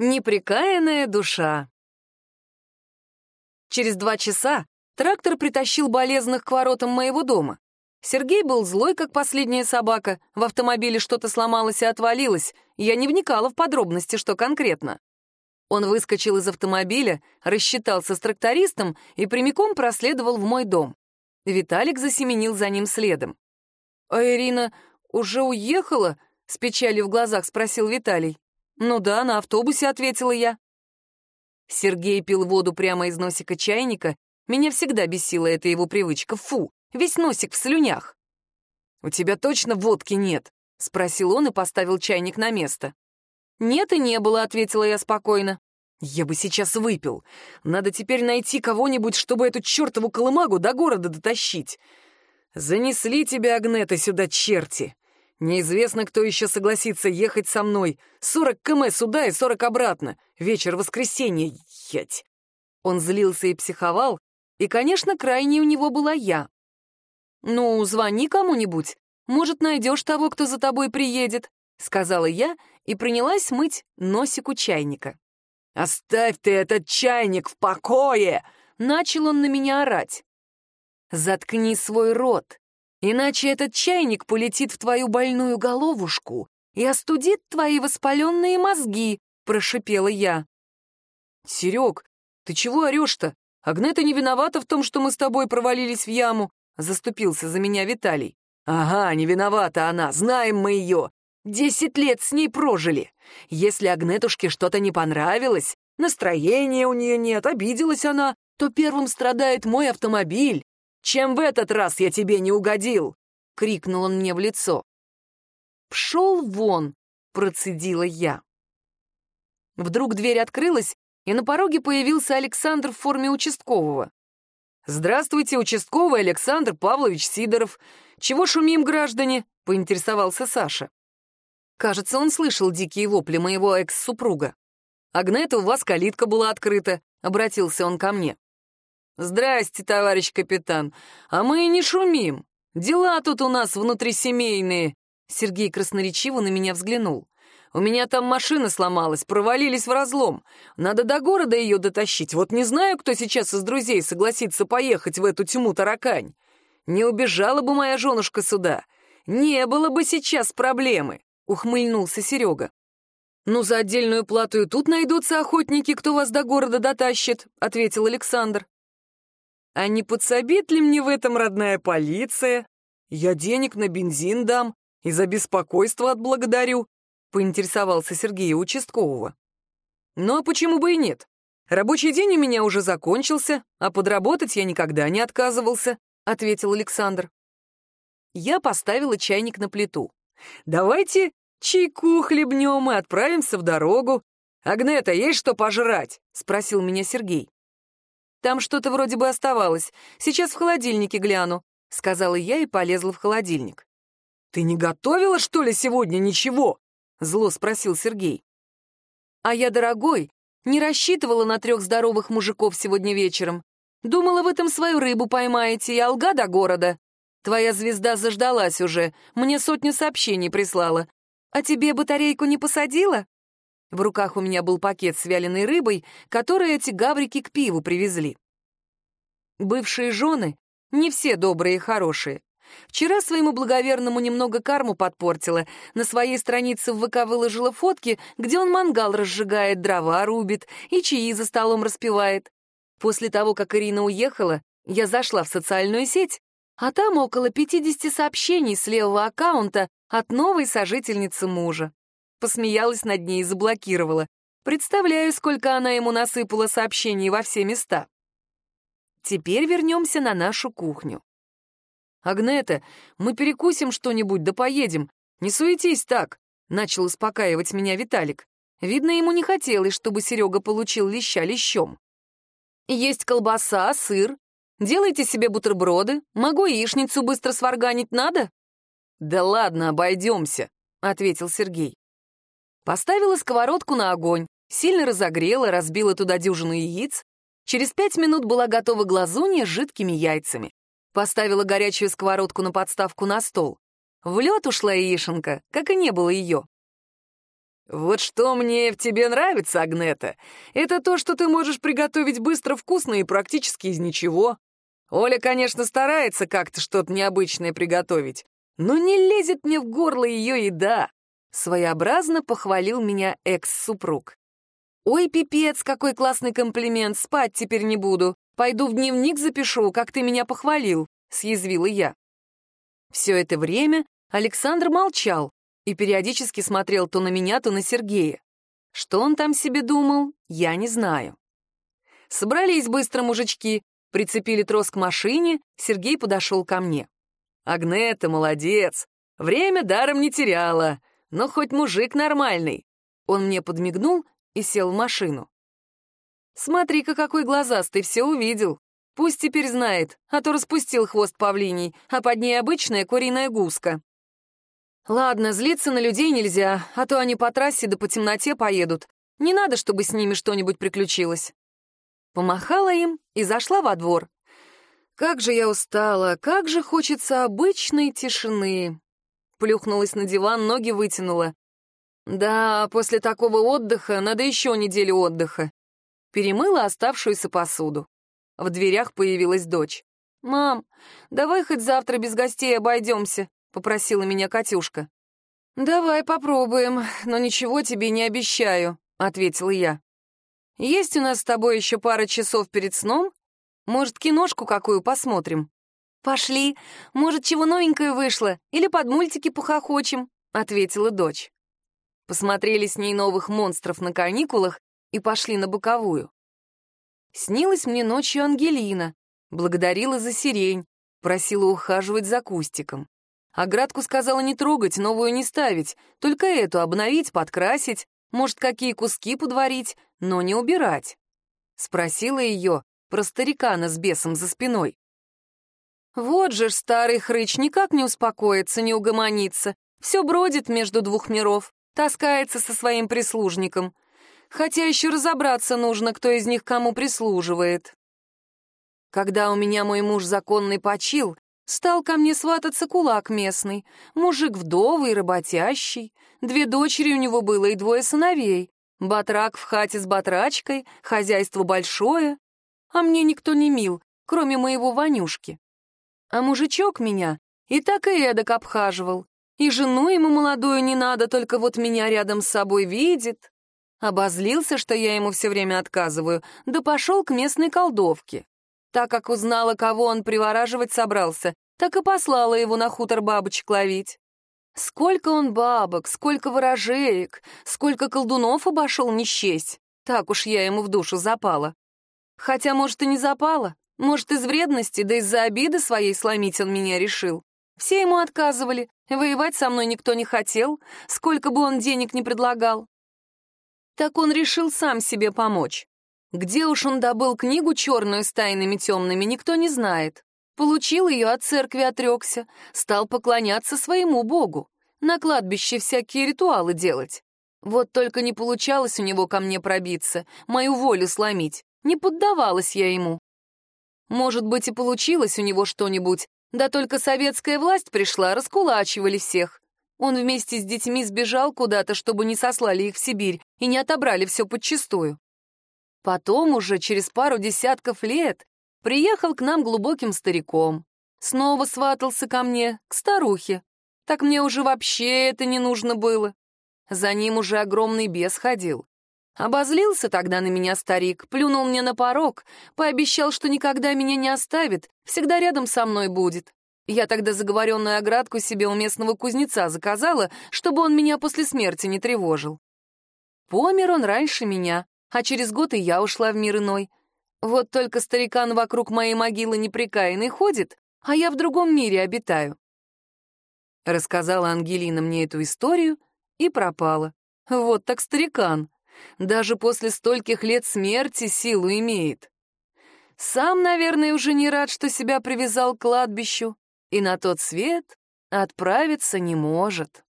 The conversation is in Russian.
Неприкаянная душа. Через два часа трактор притащил болезных к воротам моего дома. Сергей был злой, как последняя собака. В автомобиле что-то сломалось и отвалилось. Я не вникала в подробности, что конкретно. Он выскочил из автомобиля, рассчитался с трактористом и прямиком проследовал в мой дом. Виталик засеменил за ним следом. «А Ирина уже уехала?» — с печалью в глазах спросил Виталий. «Ну да, на автобусе», — ответила я. Сергей пил воду прямо из носика чайника. Меня всегда бесила эта его привычка. Фу, весь носик в слюнях. «У тебя точно водки нет?» — спросил он и поставил чайник на место. «Нет и не было», — ответила я спокойно. «Я бы сейчас выпил. Надо теперь найти кого-нибудь, чтобы эту чертову колымагу до города дотащить. Занесли тебя, Агнета, сюда черти. Неизвестно, кто еще согласится ехать со мной. Сорок км сюда и сорок обратно. Вечер воскресенья, ять. Он злился и психовал, и, конечно, крайней у него была я. «Ну, звони кому-нибудь. Может, найдешь того, кто за тобой приедет», — сказала я и принялась мыть носик у чайника. «Оставь ты этот чайник в покое!» — начал он на меня орать. «Заткни свой рот. Иначе этот чайник полетит в твою больную головушку и остудит твои воспаленные мозги», — прошипела я. «Серег, ты чего орешь-то? Агнета не виновата в том, что мы с тобой провалились в яму», — заступился за меня Виталий. «Ага, не виновата она, знаем мы ее. Десять лет с ней прожили. Если Агнетушке что-то не понравилось, настроения у нее нет, обиделась она, то первым страдает мой автомобиль, чем в этот раз я тебе не угодил?» — крикнул он мне в лицо. «Пшел вон!» — процедила я. Вдруг дверь открылась, и на пороге появился Александр в форме участкового. «Здравствуйте, участковый Александр Павлович Сидоров. Чего шумим, граждане?» — поинтересовался Саша. Кажется, он слышал дикие вопли моего экс-супруга. «Агнета, у вас калитка была открыта», — обратился он ко мне. «Здрасте, товарищ капитан. А мы и не шумим. Дела тут у нас внутрисемейные». Сергей красноречиво на меня взглянул. «У меня там машина сломалась, провалились в разлом. Надо до города ее дотащить. Вот не знаю, кто сейчас из друзей согласится поехать в эту тьму таракань. Не убежала бы моя женушка сюда. Не было бы сейчас проблемы», — ухмыльнулся Серега. «Ну, за отдельную плату и тут найдутся охотники, кто вас до города дотащит», — ответил Александр. А не подсобит ли мне в этом родная полиция? Я денег на бензин дам и за беспокойство отблагодарю», — поинтересовался Сергей участкового. «Ну а почему бы и нет? Рабочий день у меня уже закончился, а подработать я никогда не отказывался», — ответил Александр. Я поставила чайник на плиту. «Давайте чайку хлебнем и отправимся в дорогу. Агнета, есть что пожрать?» — спросил меня Сергей. Там что-то вроде бы оставалось. Сейчас в холодильнике гляну», — сказала я и полезла в холодильник. «Ты не готовила, что ли, сегодня ничего?» — зло спросил Сергей. «А я, дорогой, не рассчитывала на трех здоровых мужиков сегодня вечером. Думала, вы там свою рыбу поймаете и алга до города. Твоя звезда заждалась уже, мне сотню сообщений прислала. А тебе батарейку не посадила?» В руках у меня был пакет с вяленой рыбой, который эти гаврики к пиву привезли. Бывшие жены не все добрые и хорошие. Вчера своему благоверному немного карму подпортила. На своей странице в ВК выложила фотки, где он мангал разжигает, дрова рубит и чаи за столом распевает. После того, как Ирина уехала, я зашла в социальную сеть, а там около 50 сообщений с левого аккаунта от новой сожительницы мужа. Посмеялась над ней и заблокировала. Представляю, сколько она ему насыпала сообщений во все места. Теперь вернемся на нашу кухню. «Агнета, мы перекусим что-нибудь, да поедем. Не суетись так», — начал успокаивать меня Виталик. Видно, ему не хотелось, чтобы Серега получил леща лещом. «Есть колбаса, сыр. Делайте себе бутерброды. Могу яичницу быстро сварганить, надо?» «Да ладно, обойдемся», — ответил Сергей. Поставила сковородку на огонь, сильно разогрела, разбила туда дюжину яиц. Через пять минут была готова глазунья с жидкими яйцами. Поставила горячую сковородку на подставку на стол. В лед ушла яишенка, как и не было ее. Вот что мне в тебе нравится, Агнета, это то, что ты можешь приготовить быстро, вкусно и практически из ничего. Оля, конечно, старается как-то что-то необычное приготовить, но не лезет мне в горло ее еда. Своеобразно похвалил меня экс-супруг. «Ой, пипец, какой классный комплимент, спать теперь не буду. Пойду в дневник запишу, как ты меня похвалил», — съязвила я. Все это время Александр молчал и периодически смотрел то на меня, то на Сергея. Что он там себе думал, я не знаю. Собрались быстро мужички, прицепили трос к машине, Сергей подошел ко мне. «Агнета, молодец! Время даром не теряла, но хоть мужик нормальный!» Он мне подмигнул и сел в машину. Смотри-ка, какой глазастый, все увидел. Пусть теперь знает, а то распустил хвост павлиний, а под ней обычная куриная гуска. Ладно, злиться на людей нельзя, а то они по трассе да по темноте поедут. Не надо, чтобы с ними что-нибудь приключилось. Помахала им и зашла во двор. Как же я устала, как же хочется обычной тишины. Плюхнулась на диван, ноги вытянула. Да, после такого отдыха надо еще неделю отдыха перемыла оставшуюся посуду. В дверях появилась дочь. «Мам, давай хоть завтра без гостей обойдемся», — попросила меня Катюшка. «Давай попробуем, но ничего тебе не обещаю», — ответила я. «Есть у нас с тобой еще пара часов перед сном? Может, киношку какую посмотрим?» «Пошли, может, чего новенькое вышло, или под мультики похохочем», — ответила дочь. Посмотрели с ней новых монстров на каникулах и пошли на боковую. Снилась мне ночью Ангелина, благодарила за сирень, просила ухаживать за кустиком. Оградку сказала не трогать, новую не ставить, только эту обновить, подкрасить, может, какие куски подварить, но не убирать. Спросила ее про старикана с бесом за спиной. Вот же ж старый хрыч никак не успокоится, не угомонится, все бродит между двух миров, таскается со своим прислужником — хотя еще разобраться нужно, кто из них кому прислуживает. Когда у меня мой муж законный почил, стал ко мне свататься кулак местный, мужик вдовый, работящий, две дочери у него было и двое сыновей, батрак в хате с батрачкой, хозяйство большое, а мне никто не мил, кроме моего Ванюшки. А мужичок меня и так и эдак обхаживал, и жену ему молодую не надо, только вот меня рядом с собой видит. Обозлился, что я ему все время отказываю, да пошел к местной колдовке. Так как узнала, кого он привораживать собрался, так и послала его на хутор бабочек ловить. Сколько он бабок, сколько ворожеек, сколько колдунов обошел не счесть. Так уж я ему в душу запала. Хотя, может, и не запала. Может, из вредности, да из-за обиды своей сломить он меня решил. Все ему отказывали, воевать со мной никто не хотел, сколько бы он денег не предлагал. Так он решил сам себе помочь. Где уж он добыл книгу черную с тайнами темными, никто не знает. Получил ее от церкви отрекся, стал поклоняться своему богу, на кладбище всякие ритуалы делать. Вот только не получалось у него ко мне пробиться, мою волю сломить, не поддавалась я ему. Может быть, и получилось у него что-нибудь, да только советская власть пришла, раскулачивали всех. Он вместе с детьми сбежал куда-то, чтобы не сослали их в Сибирь и не отобрали все подчистую. Потом уже через пару десятков лет приехал к нам глубоким стариком. Снова сватался ко мне, к старухе. Так мне уже вообще это не нужно было. За ним уже огромный бес ходил. Обозлился тогда на меня старик, плюнул мне на порог, пообещал, что никогда меня не оставит, всегда рядом со мной будет. Я тогда заговоренную оградку себе у местного кузнеца заказала, чтобы он меня после смерти не тревожил. Помер он раньше меня, а через год и я ушла в мир иной. Вот только старикан вокруг моей могилы неприкаянный ходит, а я в другом мире обитаю. Рассказала Ангелина мне эту историю и пропала. Вот так старикан. Даже после стольких лет смерти силу имеет. Сам, наверное, уже не рад, что себя привязал к кладбищу, и на тот свет отправиться не может.